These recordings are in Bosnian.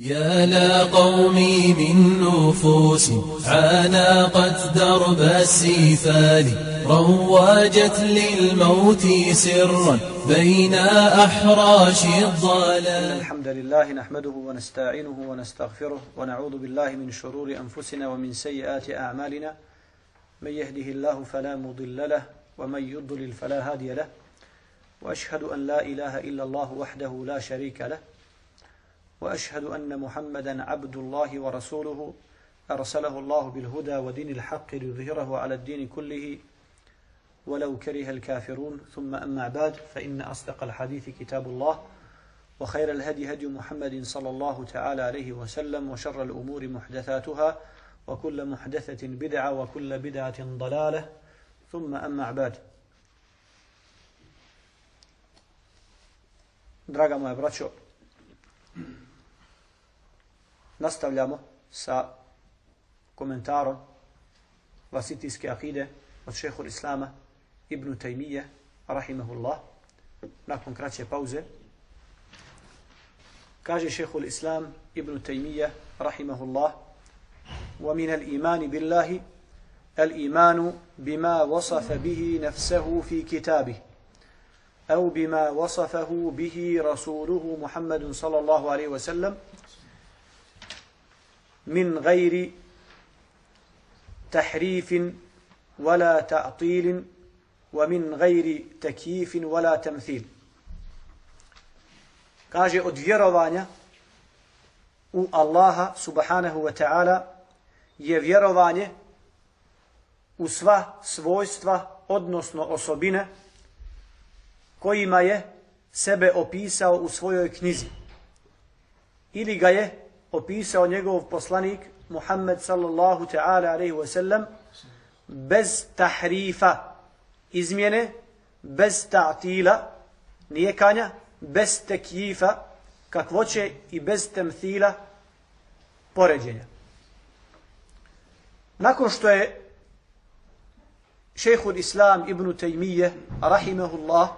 يا لقومي من نفوس عانقت درب السيفال رواجت للموت سرا بين أحراش الضلال. الحمد لله نحمده ونستعينه ونستغفره ونعوذ بالله من شرور أنفسنا ومن سيئات أعمالنا. من يهده الله فلا مضل له ومن يضلل فلا هادي له. وأشهد أن لا إله إلا الله وحده لا شريك له. وأشهد أن محمدا عبد الله ورسوله أرسله الله بالهدى ودين الحق ليظهره على الدين كله ولو كره الكافرون. ثم أما بعد فإن أصدق الحديث كتاب الله وخير الهدي هدي محمد صلى الله تعالى عليه وسلم وشر الأمور محدثاتها وكل محدثة بدعة وكل بدعة ضلالة. ثم أما بعد. Draga moja braćo, nastavljamo sa komentarom vasitijske akide od šehhul Islama Ibn Taymiye, rahimahullah, nakon kraće pauze. Kaže šehhul Islam Ibn Taymiye, rahimahullah, ومن الإيمان بالله الإيمان بما وصف به نفسه في كتابه أو بما وصفه به رسوله محمد صلى الله عليه وسلم من غير تحريف ولا تعطيل ومن غير تكييف ولا تمثيل kaže od vjerovanja u Allaha subhanahu wa ta'ala je vjerovanje u sva svojstva, odnosno osobine, kojima je sebe opisao u svojoj knjizi. Ili ga je opisao njegov poslanik Muhammed sallallahu ta'ala alaihi wa sallam bez tahrifa izmjene, bez ta'tila, nijekanja, bez tekjifa, kakvoće i bez temthila poređenja. Nakon što je šehhul Islam ibn Taymiye, rahimehullah,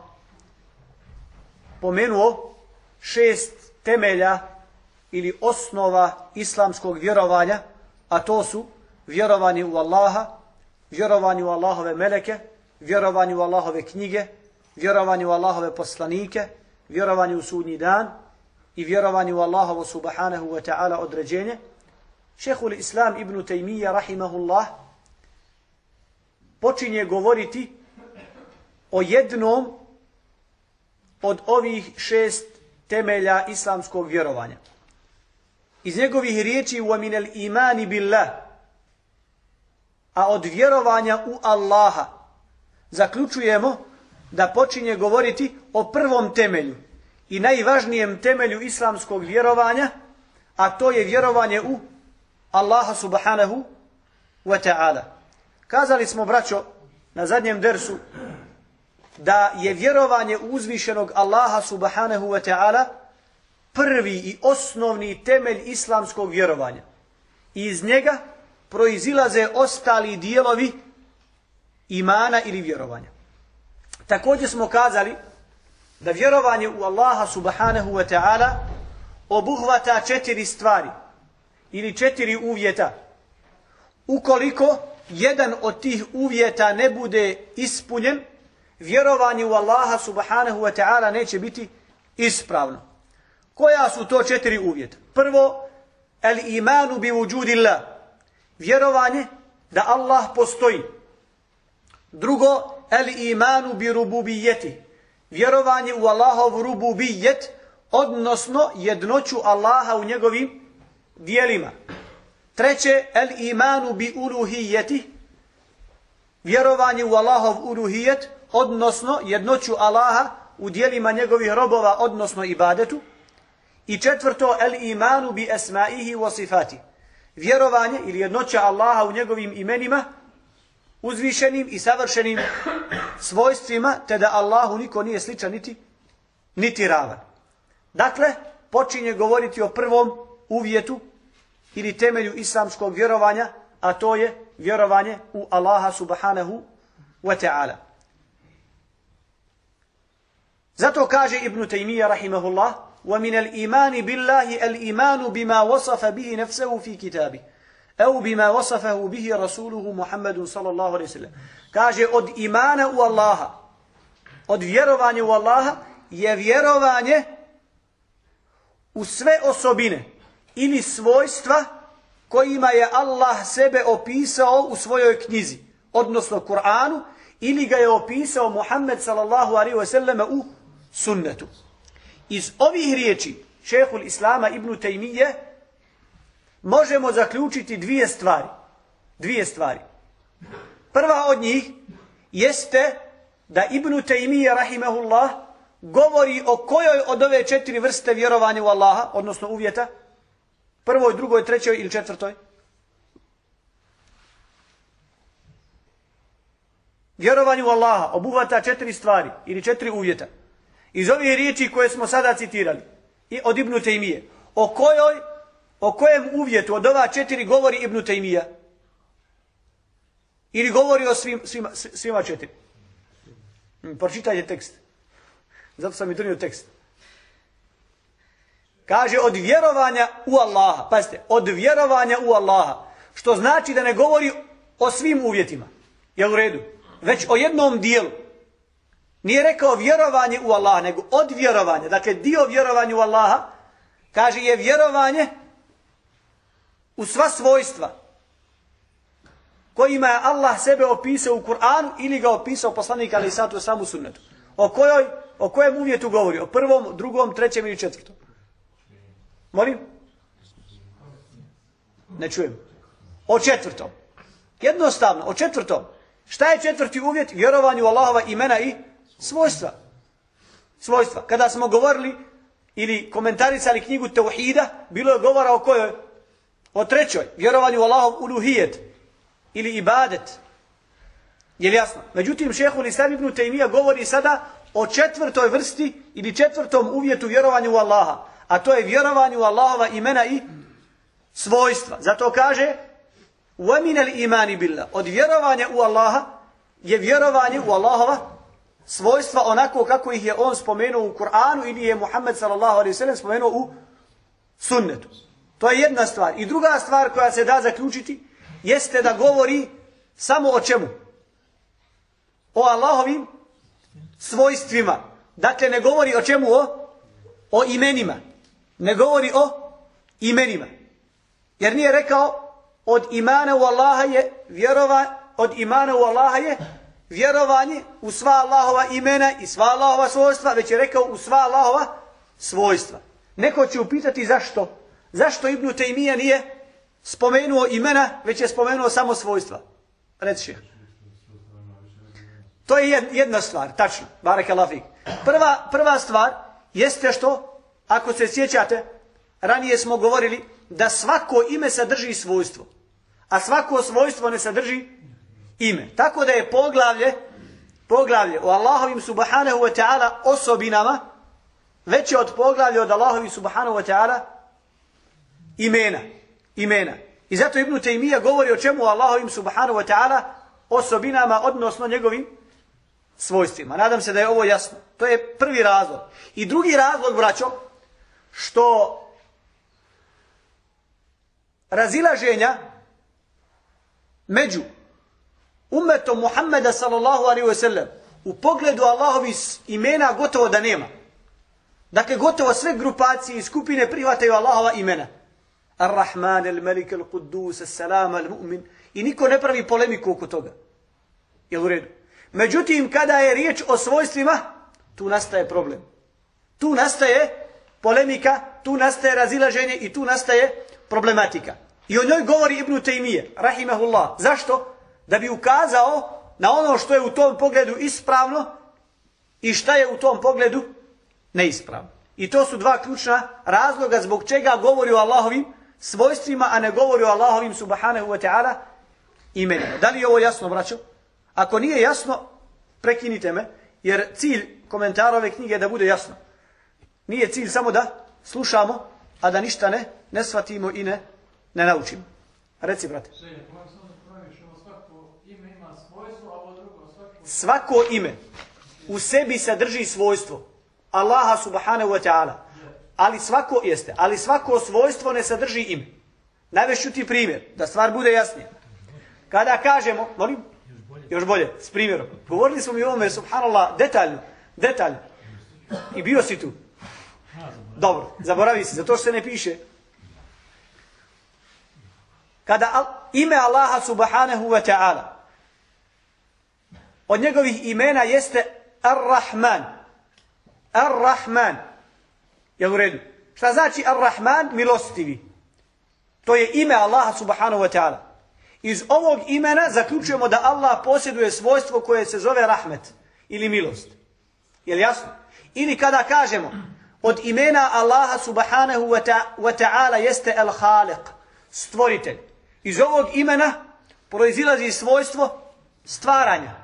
pomenuo šest temelja ili osnova islamskog vjerovanja, a to su vjerovanje u Allaha, vjerovanje u Allahove meleke, vjerovanje u Allahove knjige, vjerovanje u Allahove poslanike, vjerovanje u sudnji dan i vjerovanje u Allahovo subhanahu wa ta'ala određenje. šehul Islam ibn Taymiyyah rahimahullah počinje govoriti o jednom od ovih šest temelja islamskog vjerovanja. Iz njegovih riječi u al imani billah, a od vjerovanja u Allaha, zaključujemo da počinje govoriti o prvom temelju i najvažnijem temelju islamskog vjerovanja, a to je vjerovanje u Allaha subhanahu wa ta'ala. Kazali smo, braćo, na zadnjem dersu, da je vjerovanje uzvišenog Allaha subhanahu wa ta'ala prvi i osnovni temelj islamskog vjerovanja. I iz njega proizilaze ostali dijelovi imana ili vjerovanja. Također smo kazali da vjerovanje u Allaha subhanahu wa ta'ala obuhvata četiri stvari ili četiri uvjeta. Ukoliko jedan od tih uvjeta ne bude ispunjen, vjerovanje u Allaha subhanahu wa ta'ala neće biti ispravno. Koja su to četiri uvjeta? Prvo, el imanu bi wujudillah. Vjerovanje da Allah postoji. Drugo, el imanu bi rububijeti. Vjerovanje u Allahov rububijet, odnosno jednoću Allaha u njegovim dijelima. Treće, el imanu bi uluhijeti. Vjerovanje u Allahov uluhijet, odnosno jednoću Allaha u dijelima njegovih robova, odnosno ibadetu. I četvrto, el imanu bi esmaihi wa sifati. Vjerovanje ili jednoća Allaha u njegovim imenima, uzvišenim i savršenim svojstvima, te da Allahu niko nije sličan niti, niti ravan. Dakle, počinje govoriti o prvom uvjetu ili temelju islamskog vjerovanja, a to je vjerovanje u Allaha subhanahu wa ta'ala. Zato kaže Ibn Taymiyyah rahimahullah, ومن الإيمان بالله الإيمان بما وصف به نفسه في كتابه أو بما وصفه به رسوله محمد صلى الله عليه وسلم kaže od imana u Allaha od vjerovanja u Allaha je vjerovanje u sve osobine ili svojstva kojima je Allah sebe opisao u svojoj knjizi, odnosno Kur'anu, ili ga je opisao Muhammed sallallahu alaihi wa sallam u sunnetu. Iz ovih riječi šehul Islama ibn Tejmije možemo zaključiti dvije stvari. Dvije stvari. Prva od njih jeste da ibn Tejmije rahimehullah govori o kojoj od ove četiri vrste vjerovanja u Allaha, odnosno uvjeta, prvoj, drugoj, trećoj ili četvrtoj. Vjerovanje u Allaha obuhvata četiri stvari ili četiri uvjeta. Iz ovih riječi koje smo sada citirali i od Ibnu Tejmije, o kojoj, o kojem uvjetu od ova četiri govori Ibnu Tejmija? Ili govori o svim, svima, svima četiri? Hmm, pročitajte tekst. Zato sam i donio tekst. Kaže od vjerovanja u Allaha. Pazite, od vjerovanja u Allaha. Što znači da ne govori o svim uvjetima. Je u redu? Već o jednom dijelu. Nije rekao vjerovanje u Allaha, nego od vjerovanja. Dakle, dio vjerovanja u Allaha, kaže je vjerovanje u sva svojstva kojima je Allah sebe opisao u Kur'anu ili ga opisao poslanik ali satu samu sunnetu. O, kojoj, o kojem uvjetu govori? O prvom, drugom, trećem ili četvrtom? Molim? Ne čujem. O četvrtom. Jednostavno, o četvrtom. Šta je četvrti uvjet? Vjerovanju Allahova imena i svojstva. Svojstva. Kada smo govorili ili komentarisali knjigu Teuhida, bilo je govora o kojoj? O trećoj. Vjerovanju Allahov uluhijet. Ili ibadet. Je li jasno? Međutim, šehhul Islam ibn Taymiya govori sada o četvrtoj vrsti ili četvrtom uvjetu vjerovanju u Allaha a to je vjerovanje u Allahova imena i svojstva. Zato kaže وَمِنَ الْإِمَانِ بِاللَّهِ Od vjerovanja u Allaha je vjerovanje u Allahova svojstva onako kako ih je on spomenuo u Kur'anu ili je Muhammed sallallahu spomenuo u sunnetu. To je jedna stvar. I druga stvar koja se da zaključiti jeste da govori samo o čemu? O Allahovim svojstvima. Dakle, ne govori o čemu? O, o imenima ne govori o imenima. Jer nije rekao od imana u Allaha je vjerova, od imana u Allaha je vjerovanje u sva Allahova imena i sva Allahova svojstva, već je rekao u sva Allahova svojstva. Neko će upitati zašto? Zašto Ibn Tejmija nije spomenuo imena, već je spomenuo samo svojstva? Reci To je jedna stvar, tačno. Barek Allah Prva, prva stvar jeste što Ako se sjećate, ranije smo govorili da svako ime sadrži svojstvo, a svako svojstvo ne sadrži ime. Tako da je poglavlje, poglavlje o Allahovim subhanahu wa ta'ala osobinama veće od poglavlja od Allahovim subhanahu wa ta'ala imena. imena. I zato Ibn Taymiyyah govori o čemu Allahovim subhanahu wa ta'ala osobinama, odnosno njegovim svojstvima. Nadam se da je ovo jasno. To je prvi razlog. I drugi razlog, braćo, što razilaženja među umetom Muhammeda sallallahu alaihi wa sallam u pogledu Allahovi imena gotovo da nema. Dakle, gotovo sve grupacije i skupine prihvataju Allahova imena. Ar-Rahman, Al-Malik, Al-Quddus, Al-Salam, Al-Mu'min. I niko ne pravi polemiku oko toga. Je u redu? Međutim, kada je riječ o svojstvima, tu nastaje problem. Tu nastaje polemika, tu nastaje razilaženje i tu nastaje problematika. I o njoj govori Ibn Tejmije, rahimahullah. Zašto? Da bi ukazao na ono što je u tom pogledu ispravno i šta je u tom pogledu neispravno. I to su dva ključna razloga zbog čega govori o Allahovim svojstvima, a ne govori o Allahovim subhanahu wa ta'ala imenima. Da li je ovo jasno, braćo? Ako nije jasno, prekinite me, jer cilj komentara ove knjige je da bude jasno. Nije cilj samo da slušamo, a da ništa ne, ne shvatimo i ne, ne naučimo. Reci, brate. Svako ime u sebi sadrži svojstvo Allaha subhanahu wa ta'ala. Ali svako, jeste, ali svako svojstvo ne sadrži ime. Navešću ti primjer, da stvar bude jasnija. Kada kažemo, molim, još bolje, s primjerom. Govorili smo mi o ovome, subhanallah, detaljno, detaljno. I bio si tu. Dobro, zaboravi si, zato što se ne piše. Kada ime Allaha subhanahu wa ta'ala od njegovih imena jeste Ar-Rahman. Ar-Rahman. Je u redu? Šta znači Ar-Rahman? Milostivi. To je ime Allaha subhanahu wa ta'ala. Iz ovog imena zaključujemo da Allah posjeduje svojstvo koje se zove rahmet ili milost. Je li jasno? Ili kada kažemo od imena Allaha subhanahu wa ta'ala jeste El-Khaliq, stvoritelj. Iz ovog imena proizilazi svojstvo stvaranja.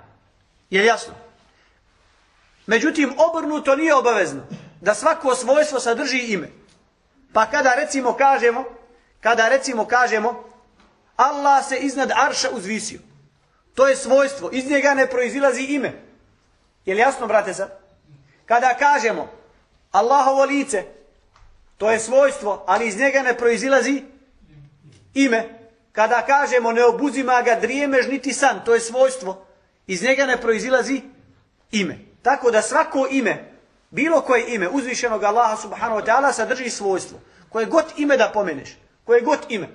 Je li jasno? Međutim, obrnuto nije obavezno da svako svojstvo sadrži ime. Pa kada recimo kažemo, kada recimo kažemo, Allah se iznad arša uzvisio. To je svojstvo, iz njega ne proizilazi ime. Je li jasno, brate sad? Kada kažemo Allahovo lice, to je svojstvo, ali iz njega ne proizilazi ime. Kada kažemo ne obuzima ga drijemež niti san, to je svojstvo, iz njega ne proizilazi ime. Tako da svako ime, bilo koje ime uzvišenog Allaha subhanahu wa ta'ala sadrži svojstvo. Koje god ime da pomeneš, koje god ime,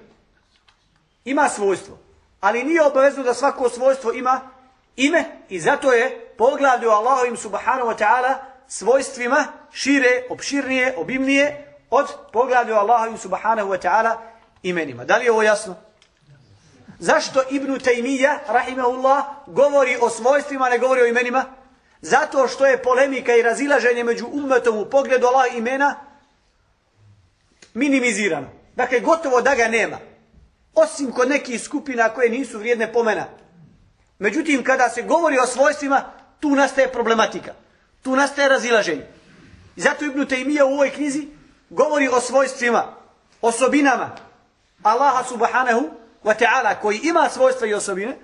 ima svojstvo. Ali nije obavezno da svako svojstvo ima ime i zato je poglavlju Allahovim subhanahu wa ta'ala svojstvima šire, opširnije, obimnije od poglavlju Allahovim subhanahu wa ta'ala imenima. Da li je ovo jasno? Zašto Ibnu Tejmija, rahimahullah, govori o svojstvima, ne govori o imenima? Zato što je polemika i razilaženje među ummetom u pogledu Allah imena minimizirano. Dakle, gotovo da ga nema. Osim kod nekih skupina koje nisu vrijedne pomena. Međutim, kada se govori o svojstvima, tu nastaje problematika. Tu nastaje razilaženje. I zato Ibnu Tejmija u ovoj knjizi govori o svojstvima, osobinama Allaha subhanahu wa ta'ala koji ima svojstva i osobine,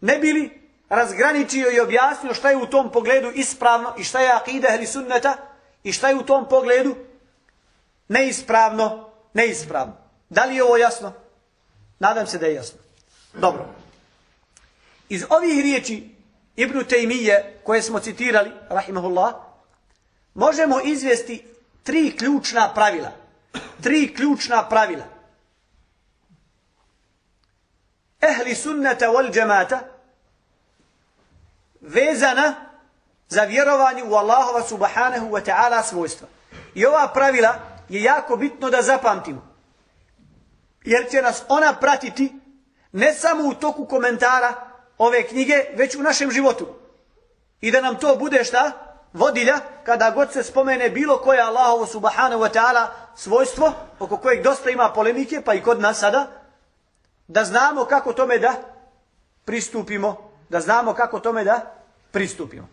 ne bili razgraničio i objasnio šta je u tom pogledu ispravno i šta je akida ili sunneta i šta je u tom pogledu neispravno, neispravno. Da li je ovo jasno? Nadam se da je jasno. Dobro. Iz ovih riječi Ibn Taymiye koje smo citirali, rahimahullah, možemo izvesti tri ključna pravila. Tri ključna pravila. Ehli sunnata wal džemata vezana za vjerovanje u Allahova subhanahu wa ta'ala svojstva. I ova pravila je jako bitno da zapamtimo. Jer će nas ona pratiti ne samo u toku komentara ove knjige, već u našem životu. I da nam to bude šta? Vodilja, kada god se spomene bilo koje Allahovo subhanahu wa ta'ala svojstvo, oko kojeg dosta ima polemike, pa i kod nas sada, da znamo kako tome da pristupimo, da znamo kako tome da pristupimo.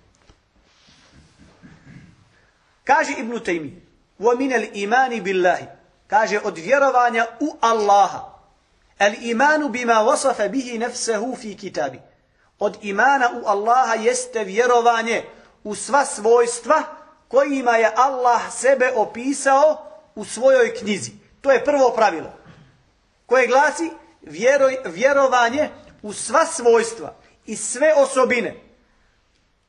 Kaže Ibn Taymi, وَمِنَ الْإِمَانِ بِاللَّهِ Kaže od vjerovanja u Allaha. الْإِمَانُ بِمَا وَصَفَ بِهِ نَفْسَهُ فِي كِتَابِ Od imana u Allaha jeste vjerovanje u sva svojstva kojima je Allah sebe opisao u svojoj knjizi. To je prvo pravilo. Koje glasi Vjero, vjerovanje u sva svojstva i sve osobine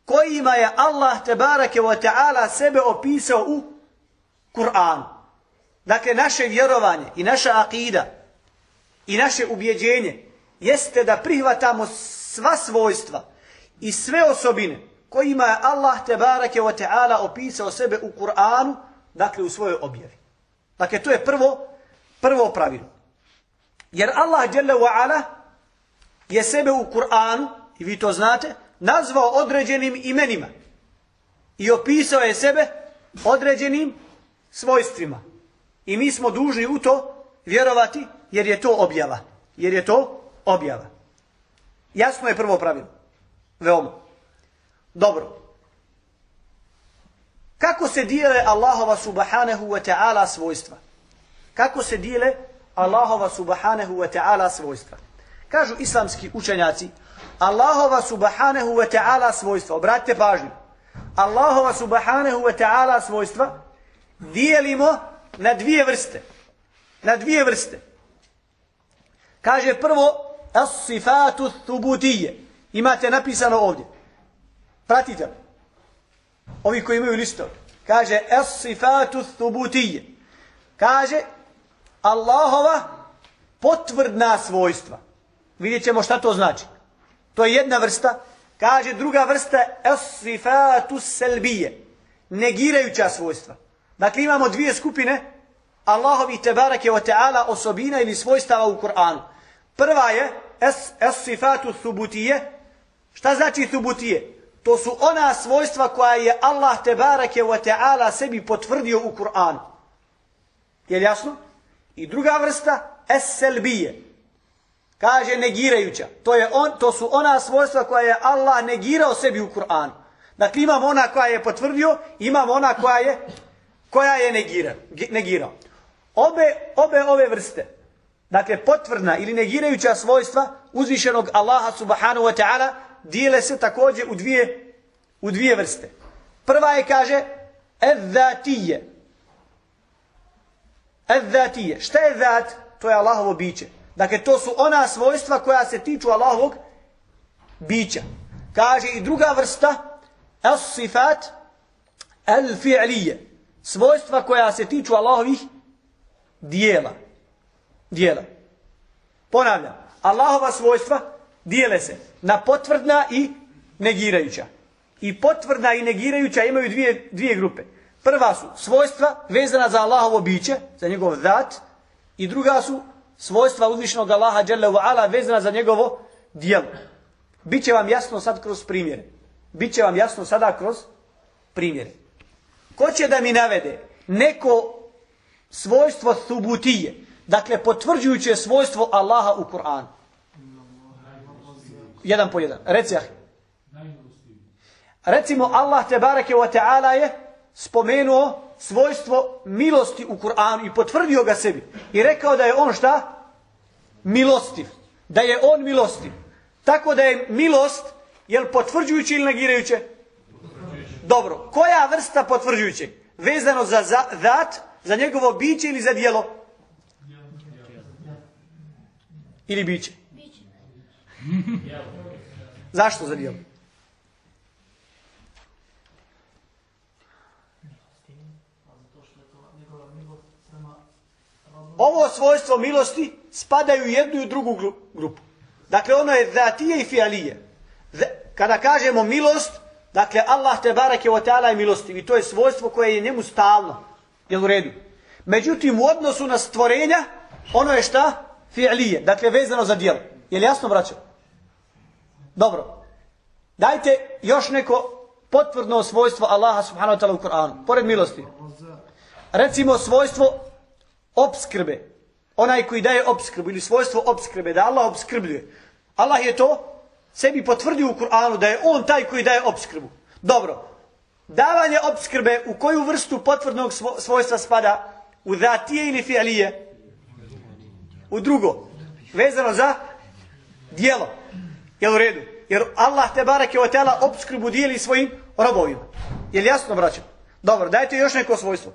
kojima je Allah tebareke wa ta'ala sebe opisao u Kur'anu. Dakle, naše vjerovanje i naša akida i naše ubjeđenje jeste da prihvatamo sva svojstva i sve osobine kojima je Allah tebareke wa ta'ala opisao sebe u Kur'anu, dakle u svojoj objavi. Dakle, to je prvo, prvo pravilo. Jer Allah dželle wa ala je sebe u Kur'anu, i vi to znate, nazvao određenim imenima. I opisao je sebe određenim svojstvima. I mi smo dužni u to vjerovati jer je to objava. Jer je to objava. Jasno je prvo pravilo. Veoma. Dobro. Kako se dijele Allahova subhanahu wa ta'ala svojstva? Kako se dijele Allahova subhanahu wa ta'ala svojstva? Kažu islamski učenjaci, Allahova subhanahu wa ta'ala svojstva, obratite pažnju, Allahova subhanahu wa ta'ala svojstva dijelimo na dvije vrste. Na dvije vrste. Kaže prvo, as-sifatu thubutije. Imate napisano ovdje. Pratite. Ovi koji imaju listove. Kaže, as-sifatu thubutije. Kaže, Allahova potvrdna svojstva. Vidjet ćemo šta to znači. To je jedna vrsta. Kaže druga vrsta as-sifatu selbije. Negirajuća svojstva. Dakle imamo dvije skupine Allahovi tebarake o ta'ala osobina ili svojstava u Kur'anu. Prva je as-sifatu thubutije. Šta znači thubutije? To su ona svojstva koja je Allah tebarake o ta'ala sebi potvrdio u Kur'anu. Je li jasno? I druga vrsta eselbije. Kaže negirajuća. To, je on, to su ona svojstva koja je Allah negirao sebi u Kur'anu. Dakle, imamo ona koja je potvrdio, imamo ona koja je, koja je negira, negirao. Obe, obe ove vrste, dakle, potvrdna ili negirajuća svojstva uzvišenog Allaha subhanahu wa ta'ala dijele se također u dvije, u dvije vrste. Prva je, kaže, ezzatije. Ezzatije. Šta je zat? To je Allahovo biće. Dakle, to su ona svojstva koja se tiču Allahovog bića. Kaže i druga vrsta, as-sifat al-fi'lije. Svojstva koja se tiču Allahovih dijela. Dijela. Ponavljam, Allahova svojstva dijele se na potvrdna i negirajuća. I potvrdna i negirajuća imaju dvije, dvije grupe. Prva su svojstva vezana za Allahovo biće, za njegov zat, i druga su svojstva uzvišenog Allaha dželle ve ala vezana za njegovo djelo. Biće vam jasno sad kroz primjere. Biće vam jasno sada kroz primjere. Ko će da mi navede neko svojstvo subutije, dakle potvrđujuće svojstvo Allaha u Kur'anu? Jedan po jedan. Reci ah. Recimo Allah te bareke ve taala je spomenuo svojstvo milosti u Kur'anu i potvrdio ga sebi. I rekao da je on šta? Milostiv. Da je on milostiv. Tako da je milost, jel potvrđujući ili negirajuće? Dobro. Koja vrsta potvrđujuće? Vezano za zat, za njegovo biće ili za dijelo? Ili biće? Zašto za dijelo? Ovo svojstvo milosti spadaju u jednu i u drugu grupu. Dakle, ono je zatije i fialije. Kada kažemo milost, dakle, Allah te barake o teala je milostiv i to je svojstvo koje je njemu stalno. Jel u redu? Međutim, u odnosu na stvorenja, ono je šta? Fialije. Dakle, vezano za dijelo. Je li jasno, braćo? Dobro. Dajte još neko potvrdno svojstvo Allaha subhanahu wa ta'ala u Kur'anu. Pored milosti. Recimo svojstvo obskrbe, onaj koji daje obskrbu ili svojstvo obskrbe, da Allah obskrbljuje. Allah je to sebi potvrdio u Kur'anu da je on taj koji daje obskrbu. Dobro, davanje obskrbe u koju vrstu potvrdnog svojstva spada? U zatije ili fialije? U drugo, vezano za dijelo. Jel u redu? Jer Allah te barake o tela obskrbu dijeli svojim robovima. Jel jasno, braćo? Dobro, dajte još neko svojstvo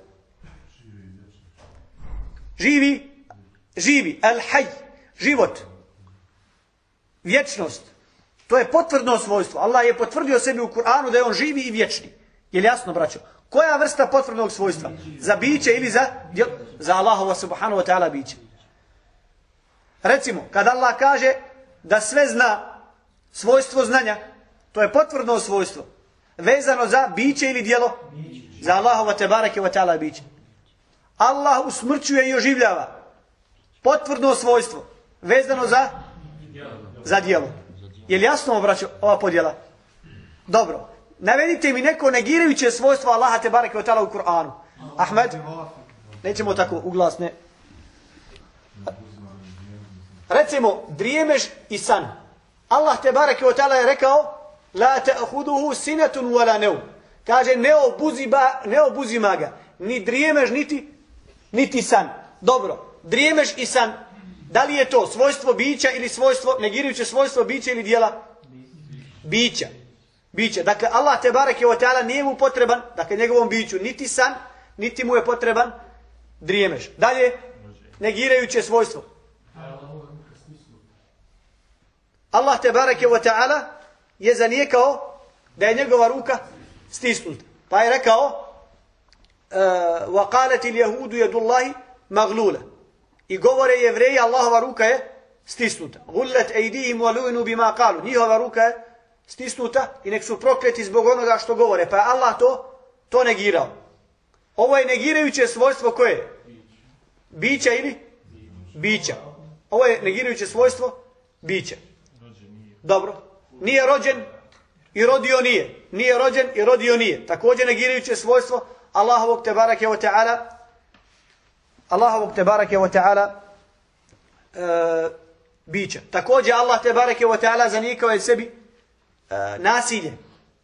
živi, živi, el haj, život, vječnost. To je potvrdno svojstvo. Allah je potvrdio sebi u Kur'anu da je on živi i vječni. Je li jasno, braćo? Koja vrsta potvrdnog svojstva? Za biće ili za, za Allahova subhanahu wa ta'ala biće? Recimo, kad Allah kaže da sve zna svojstvo znanja, to je potvrdno svojstvo. Vezano za biće ili dijelo? Za Allahova tebareke wa ta'ala biće. Allah usmrćuje i oživljava. Potvrdno svojstvo. Vezano za? Za dijelo. Je li jasno obraću ova podjela? Dobro. Navedite mi neko negirajuće svojstvo Allaha te bareke otala u Kur'anu. Ahmed? Nećemo tako uglasne. Recimo, drijemeš i san. Allah te bareke otala je rekao La te ahuduhu sinatun wala neum. Kaže, ne obuzima, ne obuzima ga. Ni drijemeš, niti niti san. Dobro, drijemeš i san, da li je to svojstvo bića ili svojstvo, negirujuće svojstvo bića ili dijela? Bića. Bića. Dakle, Allah te barek je o teala nije mu potreban, dakle, njegovom biću, niti san, niti mu je potreban drijemeš. Dalje, negirajuće svojstvo. Allah te bareke wa ta'ala je zanijekao da je njegova ruka stisnuta. Pa je rekao wa qalat il yahudu yadullahi maghlula. I govore jevreji Allahova ruka je stisnuta. Gullat aydihim wa lu'inu bima qalu. Njihova ruka je stisnuta i nek su prokleti zbog onoga što govore. Pa je Allah to to negirao. Ovo je negirajuće svojstvo koje? Bića ili? Bića. Ovo je negirajuće svojstvo bića. Dobro. Nije rođen i rodio nije. Nije rođen i rodio nije. Također negirajuće svojstvo Allahovog te barake wa ta'ala Allahovog te barake wa ta'ala e, bića. Također Allah te barake wa ta'ala zanikao je sebi e, nasilje.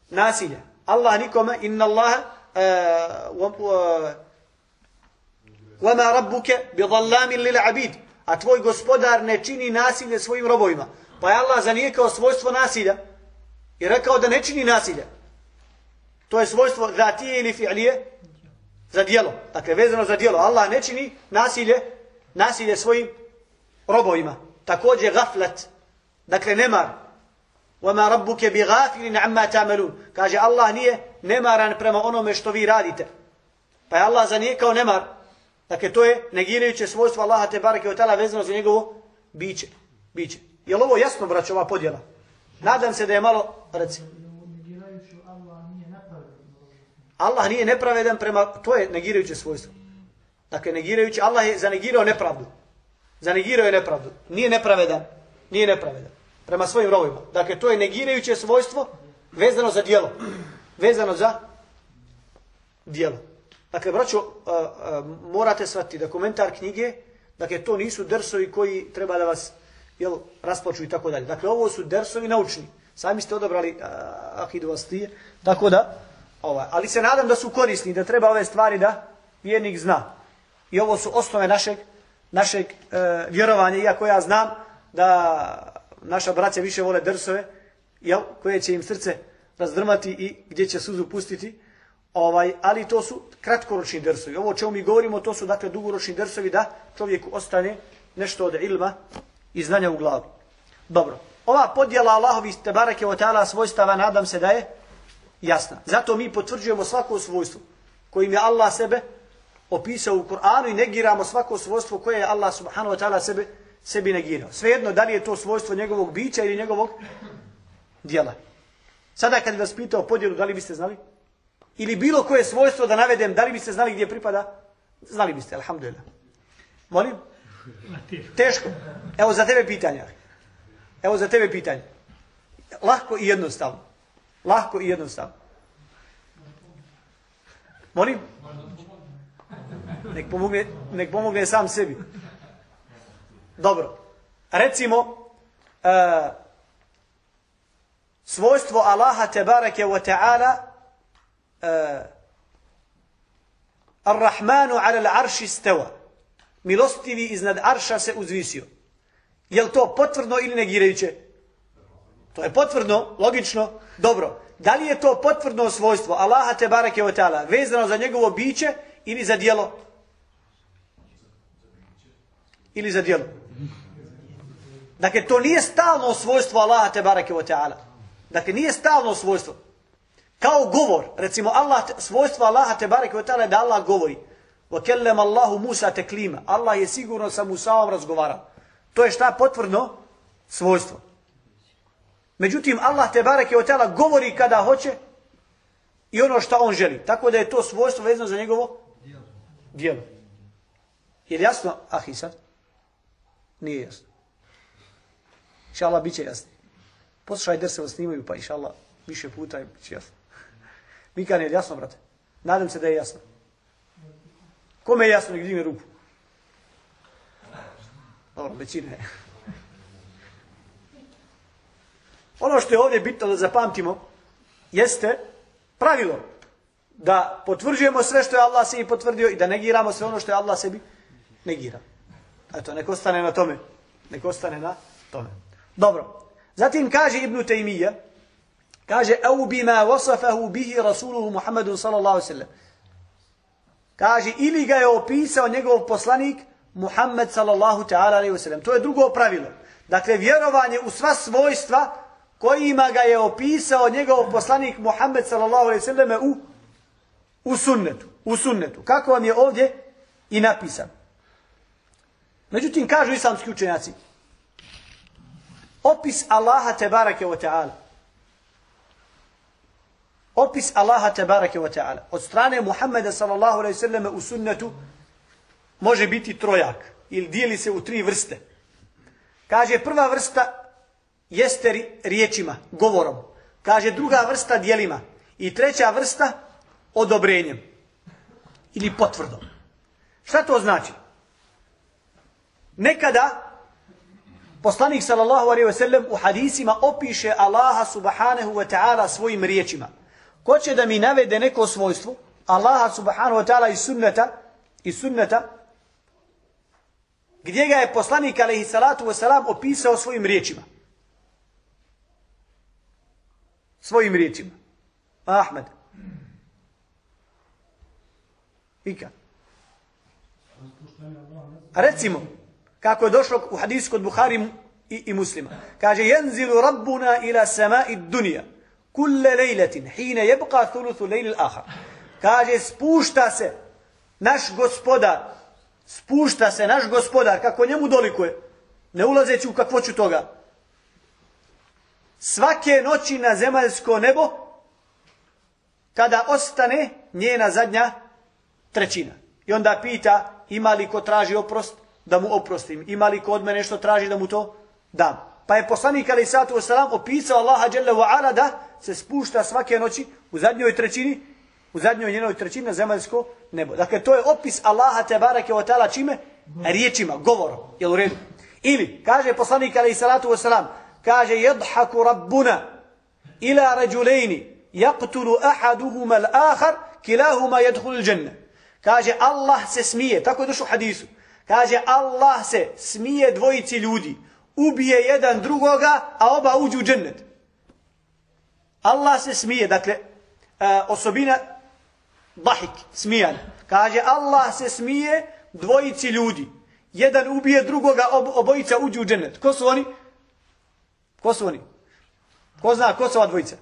Nasilje. Allah nikome inna Allah e, وَمَا رَبُّكَ بِظَلَّامٍ لِلْعَبِيدِ A tvoj gospodar ne čini nasilje svojim robovima. Pa je Allah zanijekao svojstvo nasilja i rekao da ne čini nasilja. To je svojstvo zatije ili fi'lije za dijelo. Dakle, vezano za dijelo. Allah ne čini nasilje, nasilje svojim robovima. Također gaflet. Dakle, nemar. وَمَا رَبُّكَ بِغَافِلٍ عَمَّا تَعْمَلُونَ Kaže, Allah nije nemaran prema onome što vi radite. Pa je Allah zanijekao nemar. Dakle, to je negirajuće svojstvo Allaha te barake od tala vezano za njegovo biće. biće. Je li ovo jasno, braćo, ova podjela? Nadam se da je malo, reci. Allah nije nepravedan prema, to je negirajuće svojstvo. Dakle, negirajući, Allah je zanegirao nepravdu. Zanegirao je nepravdu. Nije nepravedan. Nije nepravedan. Prema svojim rovima. Dakle, to je negirajuće svojstvo vezano za dijelo. Vezano za dijelo. Dakle, braćo, uh, uh, morate shvatiti da komentar knjige, dakle, to nisu drsovi koji treba da vas jel, raspoču i tako dalje. Dakle, ovo su dersovi naučni. Sami ste odabrali uh, Ahidu Vastije. Tako da, ovaj, ali se nadam da su korisni, da treba ove stvari da vjernik zna. I ovo su osnove našeg, našeg e, vjerovanja, iako ja znam da naša braća više vole drsove, jel, koje će im srce razdrmati i gdje će suzu pustiti. Ovaj, ali to su kratkoročni drsovi. Ovo o čemu mi govorimo, to su dakle dugoročni drsovi da čovjeku ostane nešto od ilma i znanja u glavi. Dobro. Ova podjela Allahovi tebareke o ta'ala svojstava, nadam se da je jasna. Zato mi potvrđujemo svako svojstvo kojim je Allah sebe opisao u Kur'anu i negiramo svako svojstvo koje je Allah subhanahu wa ta'ala sebe, sebi negirao. Svejedno, da li je to svojstvo njegovog bića ili njegovog dijela. Sada kad bi vas pitao podjelu, da li biste znali? Ili bilo koje svojstvo da navedem, da li biste znali gdje pripada? Znali biste, alhamdulillah. Molim? Teško. Evo za tebe pitanja. Evo za tebe pitanje. Lahko i jednostavno. Lahko i jednostavno. Molim? Nek pomogne, nek pomogne sam sebi. Dobro. Recimo, uh, svojstvo Allaha tebareke wa ta'ala uh, Ar-Rahmanu ala al-arši steva milostivi iznad arša se uzvisio. Je to potvrdno ili negirajuće? To je potvrdno, logično, dobro. Da li je to potvrdno svojstvo Allaha te barake o ta'ala vezano za njegovo biće ili za dijelo? Ili za dijelo? Dakle, to nije stalno svojstvo Allaha te barake o ta'ala. Dakle, nije stalno svojstvo. Kao govor, recimo Allah, svojstvo Allaha te barake o ta'ala da Allah govori. وَكَلَّمَ اللَّهُ مُوسَى تَكْلِيمًا Allah je sigurno sa Musaom razgovarao. To je šta potvrdno? Svojstvo. Međutim, Allah te bareke o tela govori kada hoće i ono što on želi. Tako da je to svojstvo vezano za njegovo dijelo. Je li jasno, ahi sad? Nije jasno. Inša Allah, bit će jasno. Poslušaj, der se vas snimaju, pa inša Allah, više puta bit će jasno. Mikan, je li jasno, brate? Nadam se da je jasno. Kome je jasno, nek digne ruku. Dobro, većina je. Ono što je ovdje bitno da zapamtimo, jeste pravilo da potvrđujemo sve što je Allah sebi potvrdio i da negiramo sve ono što je Allah sebi negira. Eto, nek ostane na tome. Nek ostane na tome. Dobro. Zatim kaže Ibn Taymiyyah, kaže, au bima wasafahu bihi rasuluhu Muhammadu sallallahu sallam. Kaže, ili ga je opisao njegov poslanik Muhammed sallallahu ta'ala alaihi wasallam. To je drugo pravilo. Dakle, vjerovanje u sva svojstva kojima ga je opisao njegov poslanik Muhammed sallallahu alejhi ve selleme u, u sunnetu. U sunnetu. Kako vam je ovdje i napisan. Međutim, kažu islamski učenjaci, opis Allaha te barake ve ta'ala, opis Allaha te barake ve ta'ala, od strane Muhammeda sallallahu alaihi sallam u sunnetu, može biti trojak, ili dijeli se u tri vrste. Kaže, prva vrsta jeste riječima, govorom. Kaže, druga vrsta dijelima. I treća vrsta odobrenjem. Ili potvrdom. Šta to znači? Nekada poslanik sallallahu alejhi ve sellem u hadisima opiše Allaha subhanahu wa ta'ala svojim riječima. Ko će da mi navede neko svojstvo Allaha subhanahu wa ta'ala iz sunneta i sunneta gdje ga je poslanik alejhi salatu ve selam opisao svojim riječima. Svojim riječima. Ahmed. Ikad. Recimo, kako je došlo u hadisu kod Buhari i, i muslima. Kaže, jenzilu rabbuna ila samai dunija, kulle lejletin, hine jebka thuluthu lejlil ahar. Kaže, spušta se naš gospodar, spušta se naš gospodar, kako njemu dolikuje, ne ulazeći u kakvoću toga. Svake noći na zemaljsko nebo, kada ostane njena zadnja trećina. I onda pita, ima li ko traži oprost, da mu oprostim. Ima li ko od mene nešto traži da mu to dam. Pa je poslanik ali sallatu wasalam opisao Allaha dželle wa ala da se spušta svake noći u zadnjoj trećini, u zadnjoj njenoj trećini na zemaljsko nebo. Dakle, to je opis Allaha te barake ve ta'ala čime? Riječima, govorom. Jel u redu? Ili, kaže poslanik ali sallatu wasalam, kaže, jedhaku rabbuna ila ređulejni, jaktulu ahaduhuma al-akhar, kilahuma jedhul dženne. Kaže Allah se smije, tako je došlo u hadisu. Kaže Allah se smije dvojici ljudi. Ubije jedan drugoga, a oba uđu u džennet. Allah se smije, dakle, e, osobina dahik, smijan. Kaže Allah se smije dvojici ljudi. Jedan ubije drugoga, ob, obojica uđu u džennet. Ko su oni? Ko su oni? Ko zna, ko su ova dvojica?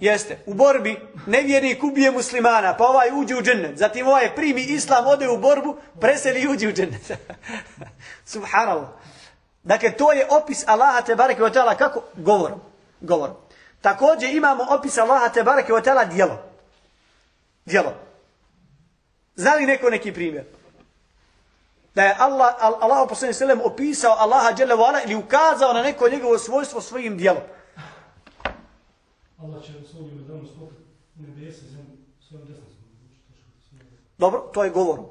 Jeste, u borbi nevjernik ubije muslimana, pa ovaj uđe u džennet. Zatim ovaj primi islam, ode u borbu, preseli i uđe u džennet. Subhanallah. Dakle, to je opis Allaha te bareke wa ta'ala kako? Govorom. Govorom. Također imamo opis Allaha te bareke wa ta'ala dijelo. Dijelo. Zna li neko neki primjer? Da je Allah, Allah poslani sallam opisao Allaha djela wa ili ukazao na neko njegovo svojstvo svojim dijelom. Allah će svojim medanom stopiti nebesa zemlju svojom desnicom. Dobro, to je govorom.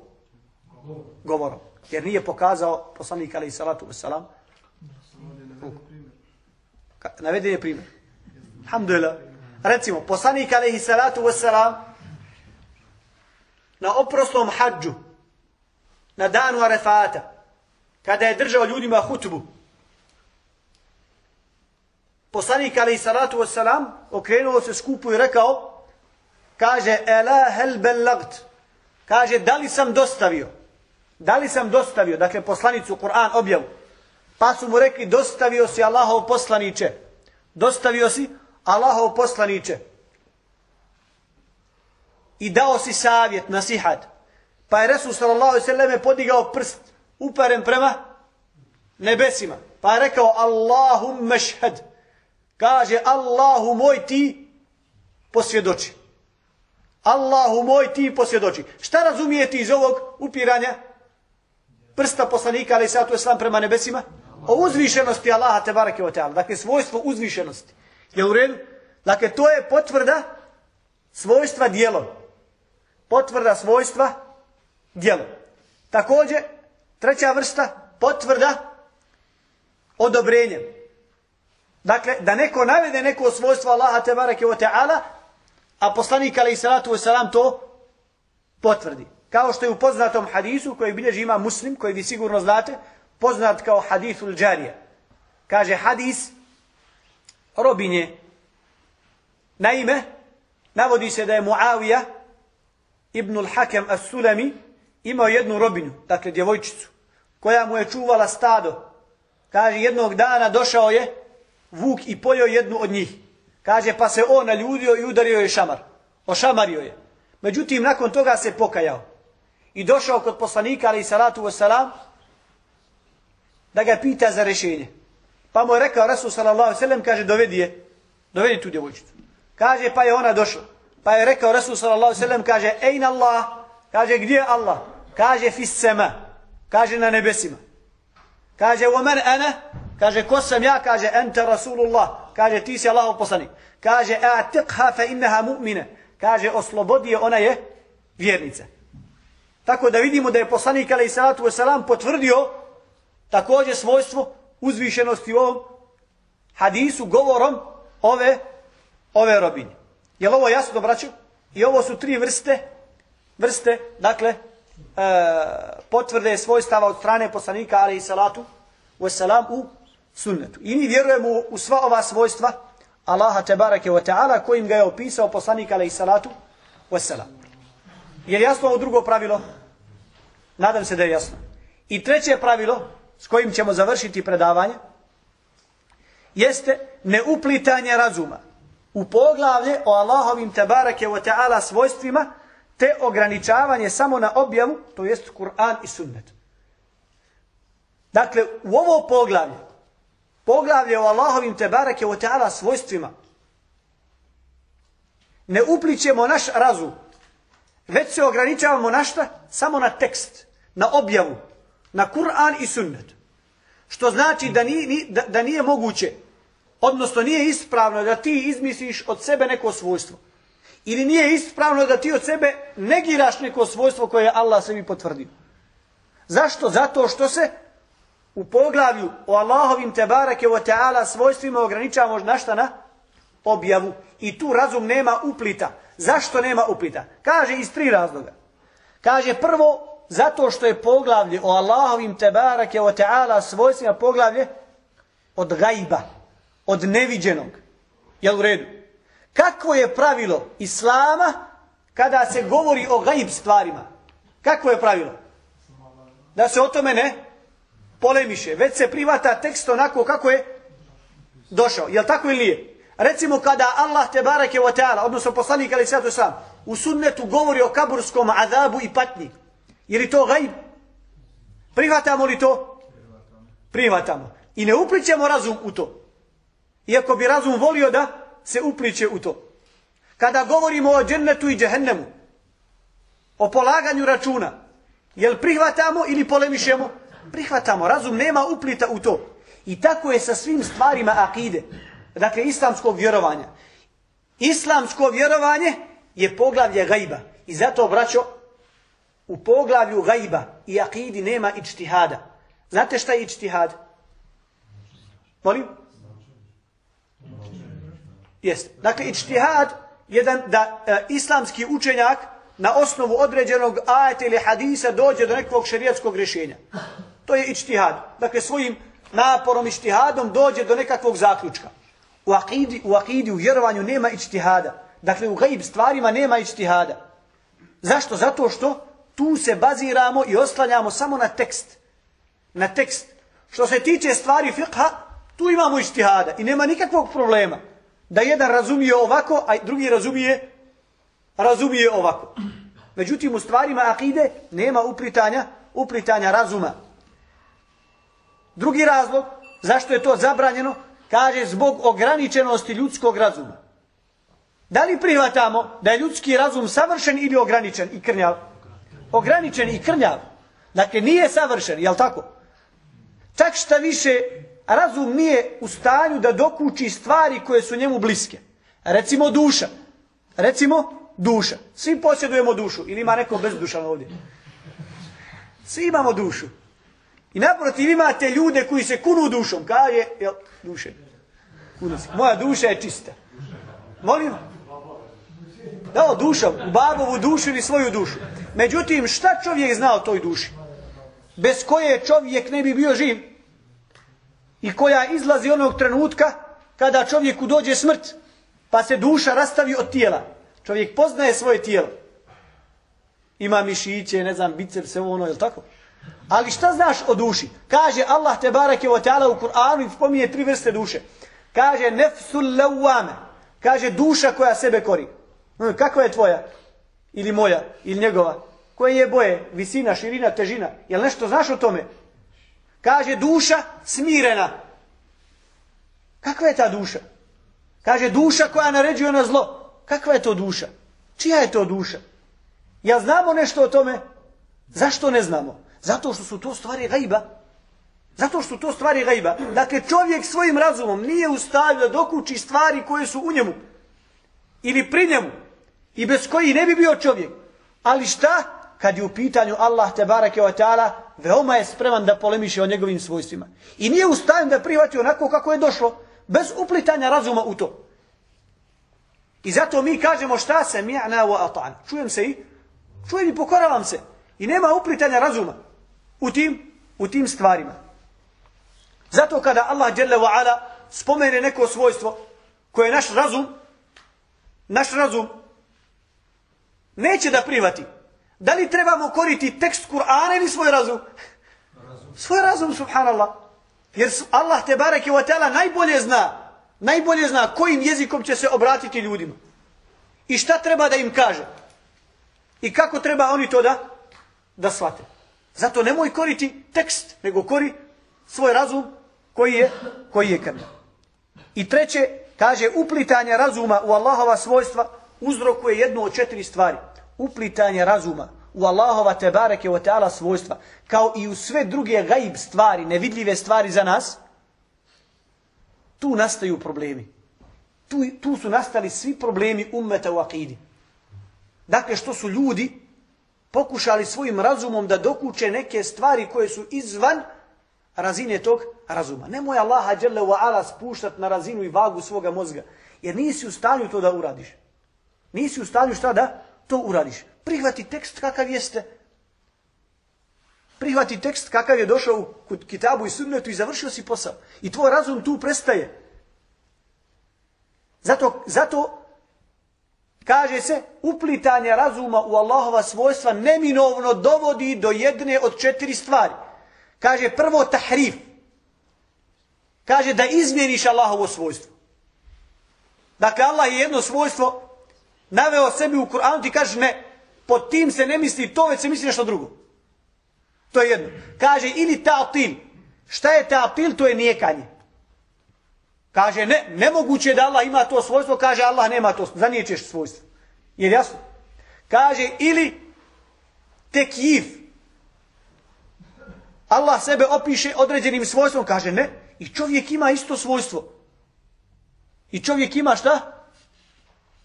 Govor. Govorom. Jer nije pokazao poslanik alaih salatu wasalam. Naveden je primjer. Alhamdulillah. Recimo, poslanik alaih salatu wasalam na oprostom hađu na danu Arefata kada je držao ljudima hutbu. Poslanik ali salatu wasalam okrenuo se skupu i rekao kaže ela hel bellagt? Kaže da li sam dostavio? Da li sam dostavio? Dakle poslanicu Kur'an objavu. Pa su mu rekli dostavio si Allahov poslaniće. Dostavio si Allahov poslaniće. I dao si savjet nasihat pa je Resul sallallahu alejhi ve selleme podigao prst uperen prema nebesima pa je rekao Allahumma mešhed. Kaže Allahu moj ti posvjedoči. Allahu moj ti posvjedoči. Šta razumijete iz ovog upiranja prsta poslanika ali sallatu tu prema nebesima? O uzvišenosti Allaha te barake o teala. Dakle, svojstvo uzvišenosti. Je u redu? Dakle, to je potvrda svojstva dijelom. Potvrda svojstva djelo. Također, treća vrsta, potvrda odobrenjem. Dakle, da neko navede neko svojstvo Allaha te barake o teala, a poslanik alaih salatu wasalam to potvrdi. Kao što je u poznatom hadisu koji bilježi ima muslim, koji vi sigurno znate, poznat kao hadithul džarija. Kaže hadis robinje. Naime, navodi se da je Muavija ibnul Hakem as-Sulami imao jednu robinju, dakle djevojčicu, koja mu je čuvala stado. Kaže, jednog dana došao je vuk i pojao jednu od njih. Kaže, pa se on naljudio i udario je šamar. Ošamario je. Međutim, nakon toga se pokajao. I došao kod poslanika, ali i salatu wasalam, da ga pita za rešenje. Pa mu je rekao Rasul sallallahu sallam, kaže, dovedi je, dovedi tu djevojčicu. Kaže, pa je ona došla. Pa je rekao Rasul sallallahu sallam, kaže, ejna Allah, kaže, gdje je Allah? Kaže, fis sema, kaže, na nebesima. Kaže, u men ene, kaže, ko sam ja? Kaže, ente Rasulullah, kaže, ti si Allahov poslanik. Kaže, a tiqha fe inneha mu'mine, kaže, oslobodi je, ona je vjernica. Tako da vidimo da je poslanik, alaih salatu wasalam, potvrdio također svojstvo uzvišenosti u ovom hadisu govorom ove, ove robinje. Je li ovo jasno, braću? I ovo su tri vrste, vrste, dakle, e, potvrde svojstava od strane poslanika, ali i salatu, u salam u sunnetu. I mi vjerujemo u sva ova svojstva Allaha tebareke wa ta'ala kojim ga je opisao poslanik, ali i salatu, u salam. Je jasno ovo drugo pravilo? Nadam se da je jasno. I treće pravilo, s kojim ćemo završiti predavanje, jeste neuplitanje razuma u poglavlje o Allahovim tebareke wa ta'ala svojstvima te ograničavanje samo na objavu, to jest Kur'an i sunnet. Dakle, u ovo poglavlje, poglavlje o Allahovim tebareke o ta'ala svojstvima, ne uplićemo naš razum, već se ograničavamo na šta? Samo na tekst, na objavu, na Kur'an i sunnet. Što znači da nije, da, da nije moguće Odnosno nije ispravno da ti izmisliš od sebe neko svojstvo. Ili nije ispravno da ti od sebe negiraš neko svojstvo koje je Allah sebi potvrdio. Zašto? Zato što se u poglavlju o Allahovim tebareke o teala svojstvima ograničavamo na šta na objavu. I tu razum nema uplita. Zašto nema uplita? Kaže iz tri razloga. Kaže prvo, zato što je poglavlje o Allahovim tebareke o teala svojstvima poglavlje od gajba od neviđenog. Jel u redu? Kako je pravilo Islama kada se govori o gajib stvarima? Kako je pravilo? Da se o tome ne polemiše. Već se privata tekst onako kako je došao. Jel tako ili nije? Recimo kada Allah te barake wa ta'ala, odnosno poslanik ali sada sam, u sunnetu govori o kaburskom azabu i patnji. Je li to gajb? Prihvatamo li to? Prihvatamo. I ne uplićemo razum u to. Iako bi razum volio da se upliče u to. Kada govorimo o džennetu i džehennemu, o polaganju računa, jel prihvatamo ili polemišemo? Prihvatamo. Razum nema uplita u to. I tako je sa svim stvarima akide. Dakle, islamskog vjerovanja. Islamsko vjerovanje je poglavlje gajba. I zato, braćo, u poglavlju gajba i akidi nema ičtihada. Znate šta je ičtihad? Molim? Jest. Dakle, ičtihad, jedan da e, islamski učenjak na osnovu određenog ajeta ili hadisa dođe do nekog šerijatskog rješenja. To je ičtihad. Dakle, svojim naporom ičtihadom dođe do nekakvog zaključka. U akidi, u akidi, u vjerovanju nema ičtihada. Dakle, u gaib stvarima nema ičtihada. Zašto? Zato što tu se baziramo i oslanjamo samo na tekst. Na tekst. Što se tiče stvari fiqha, tu imamo ičtihada i nema nikakvog problema da jedan razumije ovako, a drugi razumije razumije ovako. Međutim, u stvarima akide nema uplitanja, uplitanja razuma. Drugi razlog, zašto je to zabranjeno, kaže zbog ograničenosti ljudskog razuma. Da li prihvatamo da je ljudski razum savršen ili ograničen i krnjav? Ograničen i krnjav. Dakle, nije savršen, jel tako? Tak šta više, razum nije u stanju da dokuči stvari koje su njemu bliske. Recimo duša. Recimo duša. Svi posjedujemo dušu. Ili ima neko bezdušan ovdje? Svi imamo dušu. I naprotiv imate ljude koji se kunu dušom. Kaže, jel, duše. Moja duša je čista. Molim? Da, dušom. U babovu dušu ili svoju dušu. Međutim, šta čovjek zna o toj duši? Bez koje čovjek ne bi bio živ? I koja izlazi onog trenutka kada čovjeku dođe smrt, pa se duša rastavi od tijela. Čovjek poznaje svoje tijelo. ima mišiće, ne znam, bicepse, ono, je tako? Ali šta znaš o duši? Kaže Allah te barake o teala u Kur'anu i spominje tri vrste duše. Kaže nefsul lawame. Kaže duša koja sebe kori. Hm, kakva je tvoja? Ili moja? Ili njegova? Koje je boje? Visina, širina, težina? Jel nešto znaš o tome? Kaže duša smirena. Kakva je ta duša? Kaže duša koja naređuje na zlo. Kakva je to duša? Čija je to duša? Ja znamo nešto o tome? Zašto ne znamo? Zato što su to stvari gajba. Zato što su to stvari gajba. Dakle, čovjek svojim razumom nije ustavio da dokući stvari koje su u njemu. Ili pri njemu. I bez koji ne bi bio čovjek. Ali šta? Kad je u pitanju Allah te barake wa ta'ala, veoma je spreman da polemiše o njegovim svojstvima. I nije ustavljen da prihvati onako kako je došlo, bez uplitanja razuma u to. I zato mi kažemo šta se mi'na wa ata'an. Čujem se i, čujem i pokoravam se. I nema uplitanja razuma u tim, u tim stvarima. Zato kada Allah dželle ve ala spomene neko svojstvo koje je naš razum naš razum neće da prihvati. Da li trebamo koriti tekst Kur'ana ili svoj razum? razum? Svoj razum, subhanallah. Jer Allah te bareke ve taala najbolje zna, najbolje zna kojim jezikom će se obratiti ljudima. I šta treba da im kaže? I kako treba oni to da da shvate? Zato nemoj koriti tekst, nego kori svoj razum koji je, koji je krnja. I treće, kaže, uplitanje razuma u Allahova svojstva uzrokuje jednu od četiri stvari. Uplitanje razuma u Allahova tebareke o teala svojstva, kao i u sve druge gaib stvari, nevidljive stvari za nas, tu nastaju problemi. Tu, tu su nastali svi problemi ummeta u akidi. Dakle, što su ljudi pokušali svojim razumom da dokuče neke stvari koje su izvan razine tog razuma. Nemoj Allaha dželle wa ala spuštat na razinu i vagu svoga mozga, jer nisi u stanju to da uradiš. Nisi u stanju šta da to uradiš. Prihvati tekst kakav jeste. Prihvati tekst kakav je došao u kitabu i sunnetu i završio si posao. I tvoj razum tu prestaje. Zato, zato kaže se, uplitanje razuma u Allahova svojstva neminovno dovodi do jedne od četiri stvari. Kaže prvo tahrif. Kaže da izmjeniš Allahovo svojstvo. Dakle, Allah je jedno svojstvo naveo sebi u Kur'anu ti kaže ne, pod tim se ne misli to, već se misli nešto drugo. To je jedno. Kaže ili ta'til. Šta je ta'til? To je nijekanje. Kaže, ne, nemoguće da Allah ima to svojstvo, kaže Allah nema to, zaniječeš svojstvo. Je jasno? Kaže, ili tekjiv. Allah sebe opiše određenim svojstvom, kaže, ne, i čovjek ima isto svojstvo. I čovjek ima šta?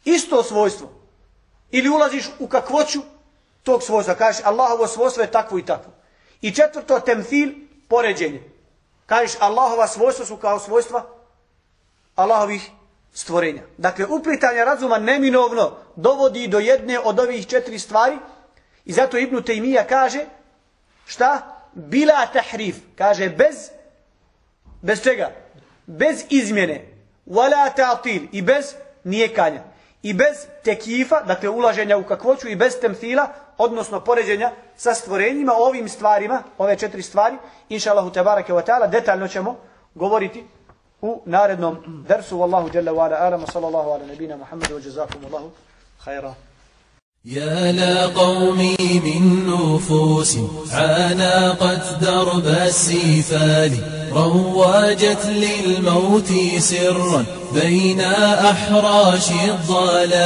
Isto svojstvo. Ili ulaziš u kakvoću tog svojstva, kažeš, Allahovo svojstvo je takvo i takvo. I četvrto, temfil, poređenje. Kažeš, Allahova svojstva su kao svojstva Allahovih stvorenja. Dakle, uplitanje razuma neminovno dovodi do jedne od ovih četiri stvari i zato Ibnu Tejmija kaže šta? Bila tahrif. Kaže bez bez čega? Bez izmjene. Wala ta'til. I bez nijekanja. I bez tekifa, dakle ulaženja u kakvoću i bez temfila, odnosno poređenja sa stvorenjima ovim stvarima, ove četiri stvari, inša Allahu tebarake wa ta'ala, detaljno ćemo govoriti u narednom dersu. Wallahu jalla wa ala alama sallallahu ala nabina Muhammedu, wa jazakum Allahu khaira يا لا قومي من نفوس عانقت درب السيفال رواجت للموت سرا بين أحراش الضلال.